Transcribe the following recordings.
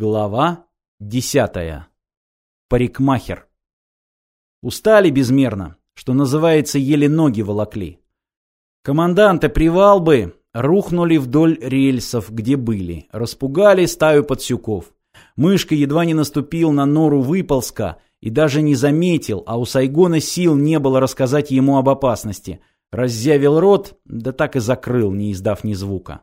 Глава десятая. Парикмахер. Устали безмерно, что называется, еле ноги волокли. Команданты привал бы, рухнули вдоль рельсов, где были, распугали стаю подсюков. Мышка едва не наступил на нору выползка и даже не заметил, а у Сайгона сил не было рассказать ему об опасности. Раззявил рот, да так и закрыл, не издав ни звука.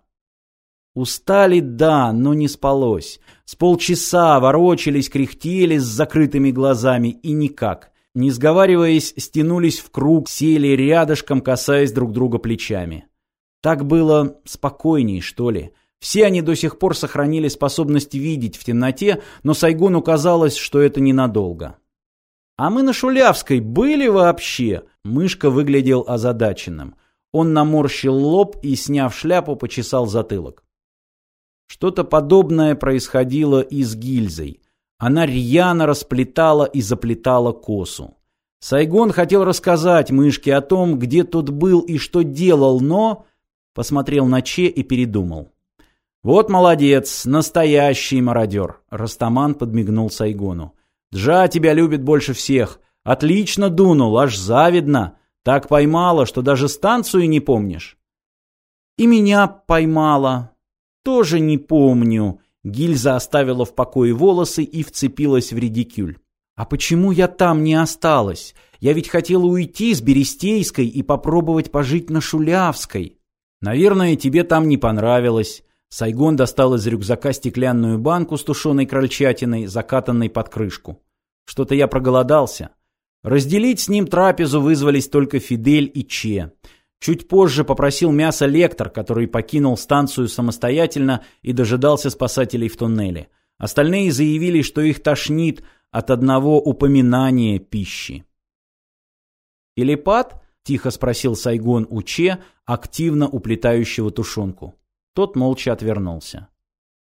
Устали, да, но не спалось. С полчаса ворочались, кряхтели с закрытыми глазами и никак. Не сговариваясь, стянулись в круг, сели рядышком, касаясь друг друга плечами. Так было спокойней, что ли. Все они до сих пор сохранили способность видеть в темноте, но Сайгону казалось, что это ненадолго. «А мы на Шулявской были вообще?» Мышка выглядел озадаченным. Он наморщил лоб и, сняв шляпу, почесал затылок. Что-то подобное происходило и с гильзой. Она рьяно расплетала и заплетала косу. Сайгон хотел рассказать мышке о том, где тот был и что делал, но... Посмотрел на Че и передумал. «Вот молодец, настоящий мародер!» Растаман подмигнул Сайгону. «Джа тебя любит больше всех. Отлично дунул, аж завидно. Так поймала, что даже станцию не помнишь». «И меня поймала», тоже не помню. Гильза оставила в покое волосы и вцепилась в редикюль. А почему я там не осталась? Я ведь хотела уйти с Берестейской и попробовать пожить на Шулявской. Наверное, тебе там не понравилось. Сайгон достал из рюкзака стеклянную банку с тушеной крольчатиной, закатанной под крышку. Что-то я проголодался. Разделить с ним трапезу вызвались только Фидель и Че. Чуть позже попросил мясо лектор, который покинул станцию самостоятельно и дожидался спасателей в туннеле. Остальные заявили, что их тошнит от одного упоминания пищи. «Телепат?» – тихо спросил Сайгон у Че, активно уплетающего тушенку. Тот молча отвернулся.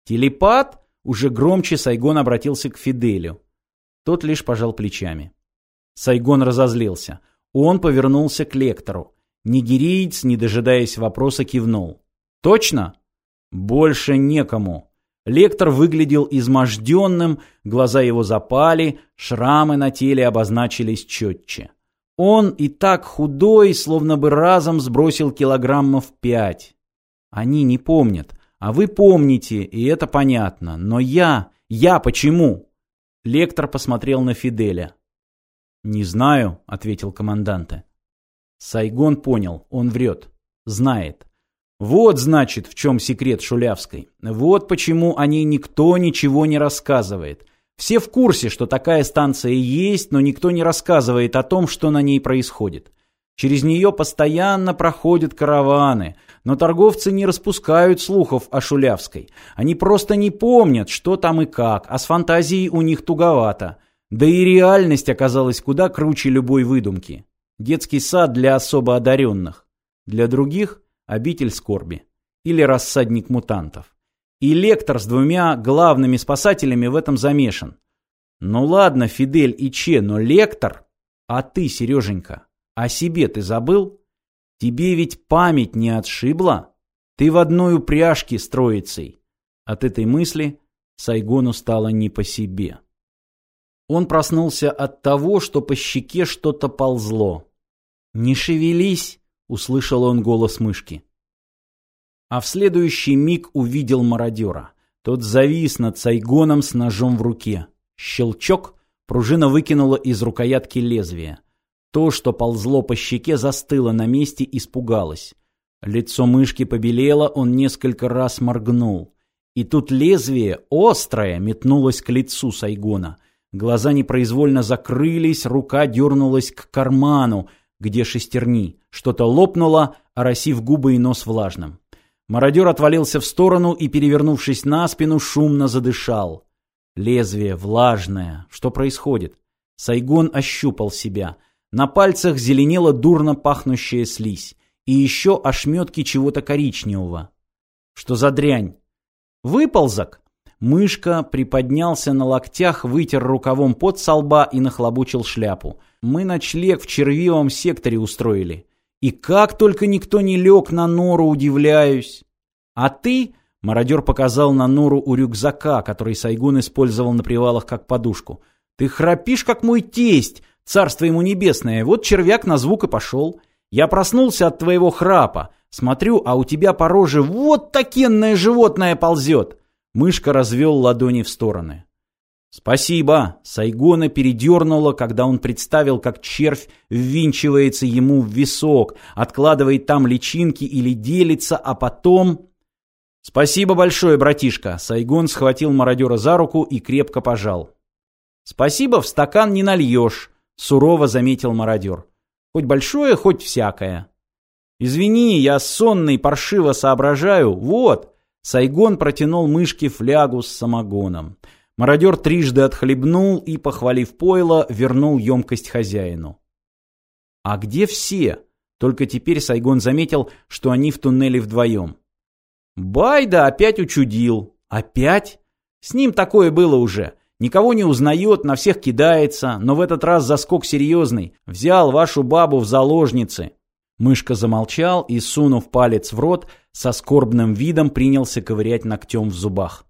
«Телепат?» – уже громче Сайгон обратился к Фиделю. Тот лишь пожал плечами. Сайгон разозлился. Он повернулся к лектору. Нигериец, не дожидаясь вопроса, кивнул. «Точно?» «Больше некому». Лектор выглядел изможденным, глаза его запали, шрамы на теле обозначились четче. Он и так худой, словно бы разом сбросил килограммов пять. Они не помнят, а вы помните, и это понятно. Но я... Я почему? Лектор посмотрел на Фиделя. «Не знаю», — ответил команданте. Сайгон понял, он врет. Знает. Вот, значит, в чем секрет Шулявской. Вот почему о ней никто ничего не рассказывает. Все в курсе, что такая станция есть, но никто не рассказывает о том, что на ней происходит. Через нее постоянно проходят караваны, но торговцы не распускают слухов о Шулявской. Они просто не помнят, что там и как, а с фантазией у них туговато. Да и реальность оказалась куда круче любой выдумки. Детский сад для особо одаренных. Для других – обитель скорби. Или рассадник мутантов. И лектор с двумя главными спасателями в этом замешан. Ну ладно, Фидель и Че, но лектор? А ты, Сереженька, о себе ты забыл? Тебе ведь память не отшибла? Ты в одной упряжке с троицей. От этой мысли Сайгону стало не по себе. Он проснулся от того, что по щеке что-то ползло. «Не шевелись!» — услышал он голос мышки. А в следующий миг увидел мародера. Тот завис над Сайгоном с ножом в руке. Щелчок, пружина выкинула из рукоятки лезвие. То, что ползло по щеке, застыло на месте, испугалось. Лицо мышки побелело, он несколько раз моргнул. И тут лезвие, острое, метнулось к лицу Сайгона. Глаза непроизвольно закрылись, рука дернулась к карману, где шестерни. Что-то лопнуло, оросив губы и нос влажным. Мародер отвалился в сторону и, перевернувшись на спину, шумно задышал. Лезвие влажное. Что происходит? Сайгон ощупал себя. На пальцах зеленела дурно пахнущая слизь. И еще ошметки чего-то коричневого. Что за дрянь? Выползок? Мышка приподнялся на локтях, вытер рукавом пот со лба и нахлобучил шляпу. Мы ночлег в червивом секторе устроили. И как только никто не лег на нору, удивляюсь. А ты, Мародер показал на нору у рюкзака, который Сайгун использовал на привалах как подушку. «Ты храпишь, как мой тесть, царство ему небесное. Вот червяк на звук и пошел. Я проснулся от твоего храпа. Смотрю, а у тебя по роже вот такенное животное ползет!» Мышка развел ладони в стороны. «Спасибо!» Сайгона передернуло, когда он представил, как червь ввинчивается ему в висок, откладывает там личинки или делится, а потом... «Спасибо большое, братишка!» Сайгон схватил мародера за руку и крепко пожал. «Спасибо, в стакан не нальешь», — сурово заметил мародер. «Хоть большое, хоть всякое». «Извини, я сонный, паршиво соображаю. Вот!» Сайгон протянул мышке флягу с самогоном. Мародер трижды отхлебнул и, похвалив пойло, вернул емкость хозяину. «А где все?» Только теперь Сайгон заметил, что они в туннеле вдвоем. «Байда опять учудил». «Опять?» «С ним такое было уже. Никого не узнает, на всех кидается, но в этот раз заскок серьезный. Взял вашу бабу в заложницы». Мышка замолчал и, сунув палец в рот, со скорбным видом принялся ковырять ногтем в зубах.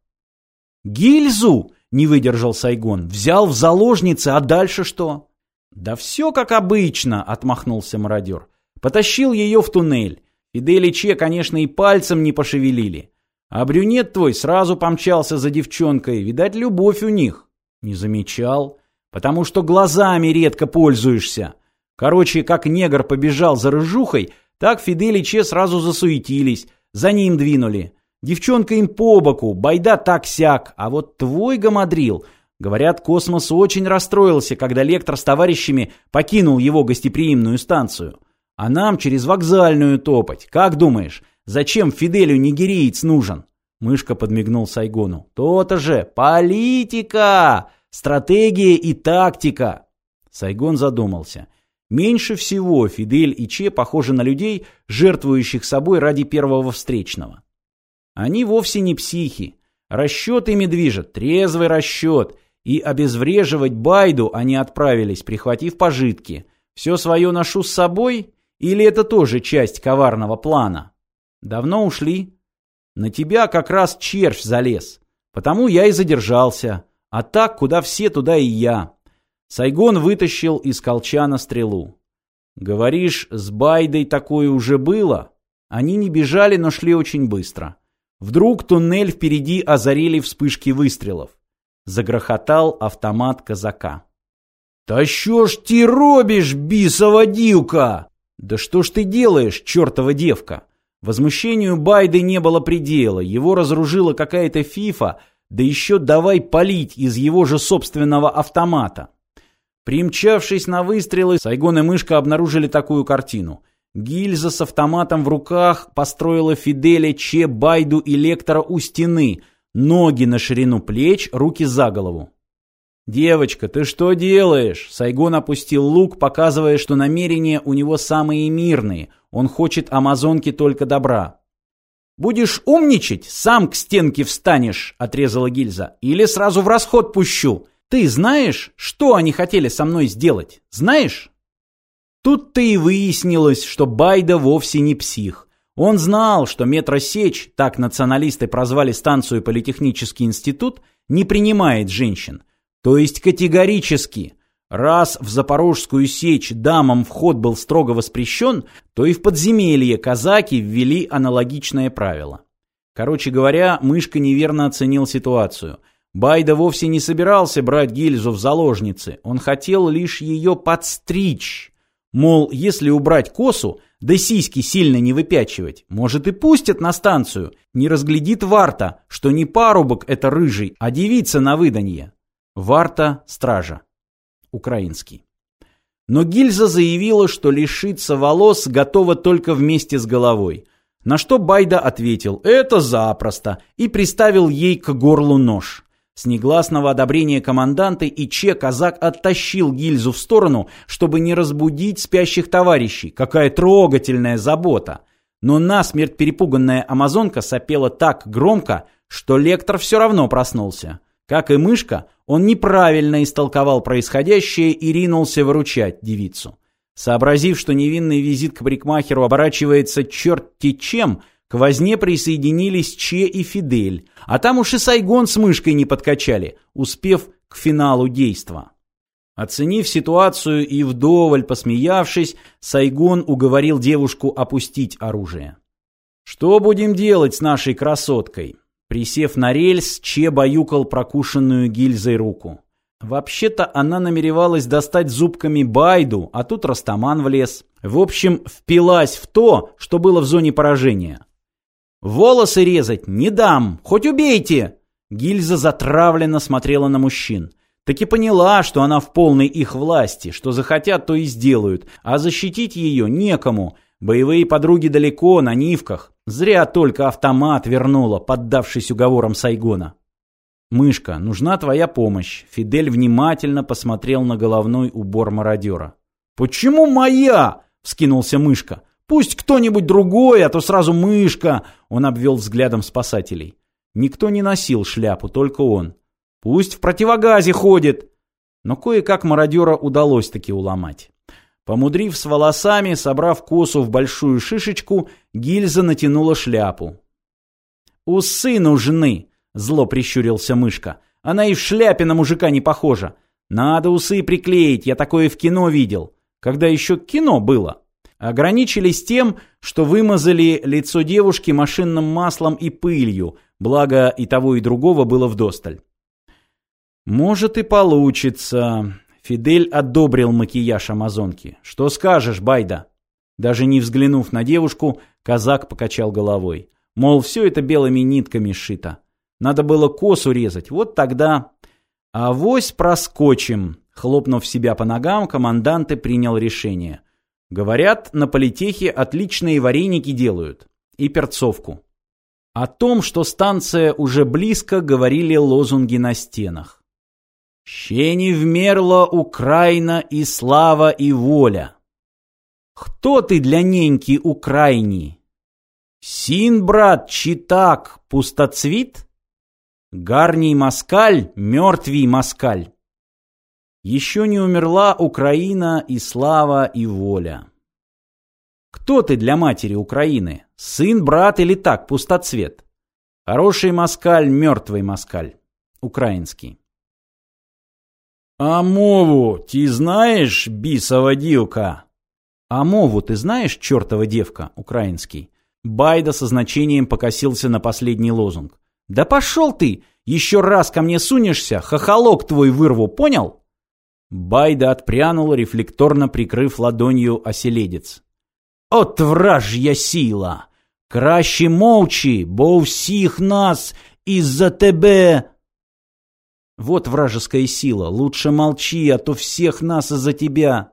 «Гильзу!» — не выдержал Сайгон. «Взял в заложницы, а дальше что?» «Да все как обычно!» — отмахнулся мародер. «Потащил ее в туннель. Фидель и Че, конечно, и пальцем не пошевелили. А брюнет твой сразу помчался за девчонкой. Видать, любовь у них». «Не замечал. Потому что глазами редко пользуешься. Короче, как негр побежал за рыжухой, так Фидель и Че сразу засуетились, за ним двинули. Девчонка им по боку, байда так-сяк, а вот твой гамадрил... Говорят, Космос очень расстроился, когда лектор с товарищами покинул его гостеприимную станцию. А нам через вокзальную топать. Как думаешь, зачем Фиделю нигериец нужен? Мышка подмигнул Сайгону. То-то же, политика, стратегия и тактика. Сайгон задумался. Меньше всего Фидель и Че похожи на людей, жертвующих собой ради первого встречного. Они вовсе не психи. Расчет ими движет, трезвый расчет. И обезвреживать Байду они отправились, прихватив пожитки. Все свое ношу с собой? Или это тоже часть коварного плана? Давно ушли? На тебя как раз червь залез. Потому я и задержался. А так, куда все, туда и я. Сайгон вытащил из колчана стрелу. «Говоришь, с Байдой такое уже было?» Они не бежали, но шли очень быстро. Вдруг туннель впереди озарили вспышки выстрелов. Загрохотал автомат казака. «Та що ж ты робишь, бисова дивка?» «Да что ж ты делаешь, чертова девка?» Возмущению Байды не было предела, его разоружила какая-то фифа, да еще давай палить из его же собственного автомата. Примчавшись на выстрелы, Сайгон и Мышка обнаружили такую картину. Гильза с автоматом в руках построила Фиделя, Че, Байду и Лектора у стены, ноги на ширину плеч, руки за голову. «Девочка, ты что делаешь?» Сайгон опустил лук, показывая, что намерения у него самые мирные. Он хочет амазонке только добра. «Будешь умничать, сам к стенке встанешь», — отрезала гильза. «Или сразу в расход пущу. Ты знаешь, что они хотели со мной сделать? Знаешь? Тут-то и выяснилось, что Байда вовсе не псих. Он знал, что метросечь, так националисты прозвали станцию Политехнический институт, не принимает женщин. То есть категорически. Раз в Запорожскую сечь дамам вход был строго воспрещен, то и в подземелье казаки ввели аналогичное правило. Короче говоря, Мышка неверно оценил ситуацию – Байда вовсе не собирался брать гильзу в заложницы, он хотел лишь ее подстричь. Мол, если убрать косу, да сиськи сильно не выпячивать, может и пустят на станцию, не разглядит Варта, что не парубок это рыжий, а девица на выданье. Варта – стража. Украинский. Но гильза заявила, что лишиться волос готова только вместе с головой. На что Байда ответил «это запросто» и приставил ей к горлу нож. С негласного одобрения команданта и Че казак оттащил гильзу в сторону, чтобы не разбудить спящих товарищей. Какая трогательная забота! Но насмерть перепуганная амазонка сопела так громко, что лектор все равно проснулся. Как и мышка, он неправильно истолковал происходящее и ринулся выручать девицу. Сообразив, что невинный визит к парикмахеру оборачивается черти чем, К возне присоединились Че и Фидель, а там уж и Сайгон с мышкой не подкачали, успев к финалу действа. Оценив ситуацию и вдоволь посмеявшись, Сайгон уговорил девушку опустить оружие. «Что будем делать с нашей красоткой?» Присев на рельс, Че баюкал прокушенную гильзой руку. Вообще-то она намеревалась достать зубками Байду, а тут Растаман влез. В общем, впилась в то, что было в зоне поражения. «Волосы резать не дам, хоть убейте!» Гильза затравленно смотрела на мужчин. Таки поняла, что она в полной их власти, что захотят, то и сделают, а защитить ее некому. Боевые подруги далеко, на нивках. Зря только автомат вернула, поддавшись уговорам Сайгона. «Мышка, нужна твоя помощь». Фидель внимательно посмотрел на головной убор мародера. «Почему моя?» — вскинулся Мышка. «Пусть кто-нибудь другой, а то сразу Мышка!» Он обвел взглядом спасателей. Никто не носил шляпу, только он. Пусть в противогазе ходит. Но кое-как мародера удалось таки уломать. Помудрив с волосами, собрав косу в большую шишечку, гильза натянула шляпу. «Усы нужны!» — зло прищурился мышка. «Она и в шляпе на мужика не похожа. Надо усы приклеить, я такое в кино видел. Когда еще кино было?» Ограничились тем, что вымазали лицо девушки машинным маслом и пылью, благо и того, и другого было вдосталь. «Может и получится». Фидель одобрил макияж амазонки. «Что скажешь, Байда?» Даже не взглянув на девушку, казак покачал головой. Мол, все это белыми нитками сшито. Надо было косу резать, вот тогда... «Авось проскочим!» Хлопнув себя по ногам, командант и принял решение. Говорят, на политехе отличные вареники делают. И перцовку. О том, что станция уже близко, говорили лозунги на стенах. Ще не вмерла Украина и слава и воля. Кто ты для неньки Украині? Син, брат, чи так, пустоцвіт? Гарний москаль, мертвый москаль. Еще не умерла Украина и слава и воля. Кто ты для матери Украины? Сын, брат или так, пустоцвет? Хороший москаль, мертвый москаль. Украинский. «А мову ты знаешь, бисова дивка?» «А мову ты знаешь, чертова девка?» Украинский. Байда со значением покосился на последний лозунг. «Да пошел ты! Еще раз ко мне сунешься, хохолок твой вырву, понял?» Байда отпрянул, рефлекторно прикрыв ладонью оселедец. «От вражья сила! Краще молчи, бо у всіх нас из-за тебе вот вражеская сила. Лучше молчи, а то всех нас из-за тебя.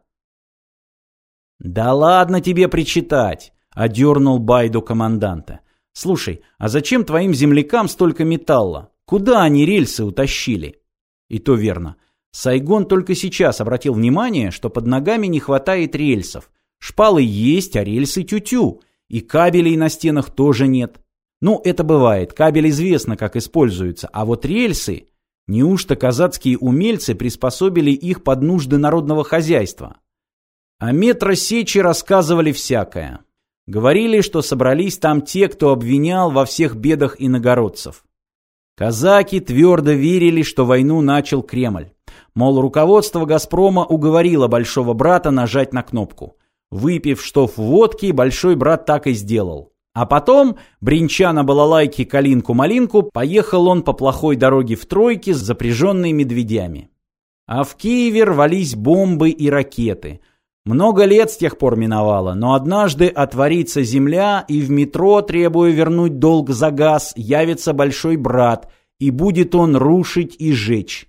Да ладно тебе причитать, одернул Байду команданта. Слушай, а зачем твоим землякам столько металла? Куда они рельсы утащили? И то верно. Сайгон только сейчас обратил внимание, что под ногами не хватает рельсов. Шпалы есть, а рельсы тю-тю. И кабелей на стенах тоже нет. Ну, это бывает. Кабель известно, как используется. А вот рельсы... Неужто казацкие умельцы приспособили их под нужды народного хозяйства? О метросечи рассказывали всякое. Говорили, что собрались там те, кто обвинял во всех бедах иногородцев. Казаки твердо верили, что войну начал Кремль. Мол, руководство «Газпрома» уговорило большого брата нажать на кнопку. Выпив штоф водки, большой брат так и сделал. А потом, бренча на балалайке калинку-малинку, поехал он по плохой дороге в тройке с запряженной медведями. А в Киеве рвались бомбы и ракеты. Много лет с тех пор миновало, но однажды отворится земля, и в метро, требуя вернуть долг за газ, явится большой брат, и будет он рушить и жечь.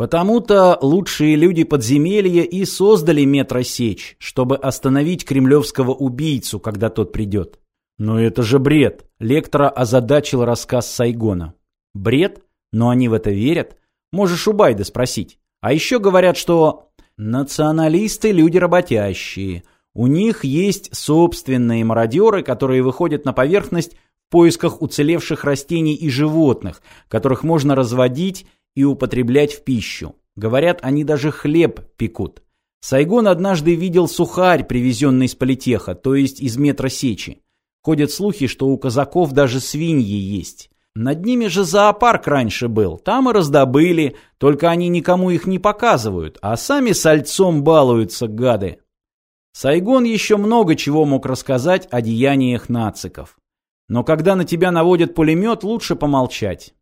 Потому-то лучшие люди подземелья и создали метросечь, чтобы остановить кремлевского убийцу, когда тот придет. «Но это же бред!» — лектора озадачил рассказ Сайгона. «Бред? Но они в это верят? Можешь у Байда спросить. А еще говорят, что националисты — люди работящие. У них есть собственные мародеры, которые выходят на поверхность в поисках уцелевших растений и животных, которых можно разводить и употреблять в пищу. Говорят, они даже хлеб пекут. Сайгон однажды видел сухарь, привезенный из политеха, то есть из метра сечи. Ходят слухи, что у казаков даже свиньи есть. Над ними же зоопарк раньше был, там и раздобыли, только они никому их не показывают, а сами сальцом балуются, гады. Сайгон еще много чего мог рассказать о деяниях нациков. Но когда на тебя наводят пулемет, лучше помолчать.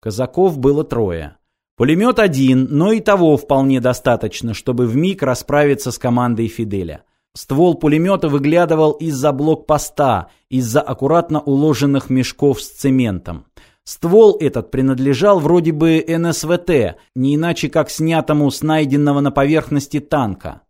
Казаков было трое. Пулемет один, но и того вполне достаточно, чтобы в миг расправиться с командой Фиделя. Ствол пулемета выглядывал из-за блокпоста, из-за аккуратно уложенных мешков с цементом. Ствол этот принадлежал вроде бы НСВТ, не иначе как снятому с найденного на поверхности танка.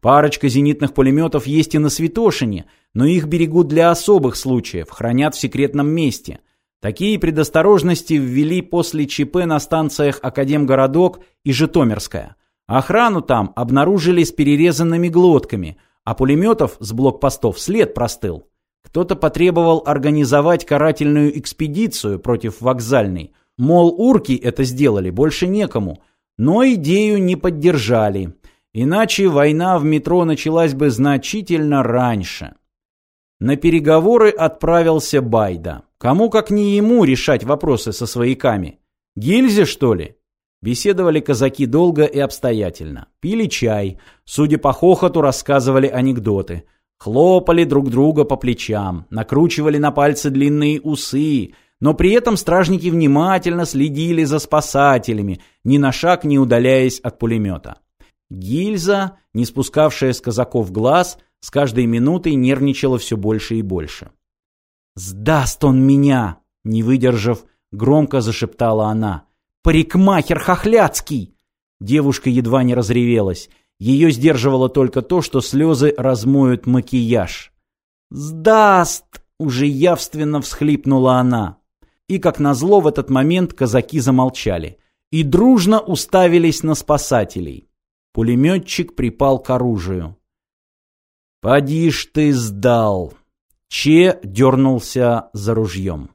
Парочка зенитных пулеметов есть и на Святошине, но их берегут для особых случаев, хранят в секретном месте. Такие предосторожности ввели после ЧП на станциях Академгородок и Житомирская. Охрану там обнаружили с перерезанными глотками, а пулеметов с блокпостов след простыл. Кто-то потребовал организовать карательную экспедицию против вокзальной. Мол, урки это сделали, больше некому. Но идею не поддержали. Иначе война в метро началась бы значительно раньше. На переговоры отправился Байда. Кому как не ему решать вопросы со свояками? Гильзе, что ли? Беседовали казаки долго и обстоятельно. Пили чай. Судя по хохоту, рассказывали анекдоты. Хлопали друг друга по плечам. Накручивали на пальцы длинные усы. Но при этом стражники внимательно следили за спасателями, ни на шаг не удаляясь от пулемета. Гильза, не спускавшая с казаков глаз, с каждой минутой нервничала все больше и больше. «Сдаст он меня!» — не выдержав, громко зашептала она. «Парикмахер Хохляцкий!» Девушка едва не разревелась. Ее сдерживало только то, что слезы размоют макияж. «Сдаст!» — уже явственно всхлипнула она. И, как назло, в этот момент казаки замолчали и дружно уставились на спасателей. Пулеметчик припал к оружию. «Поди ж ты сдал!» Че дернулся за ружьем.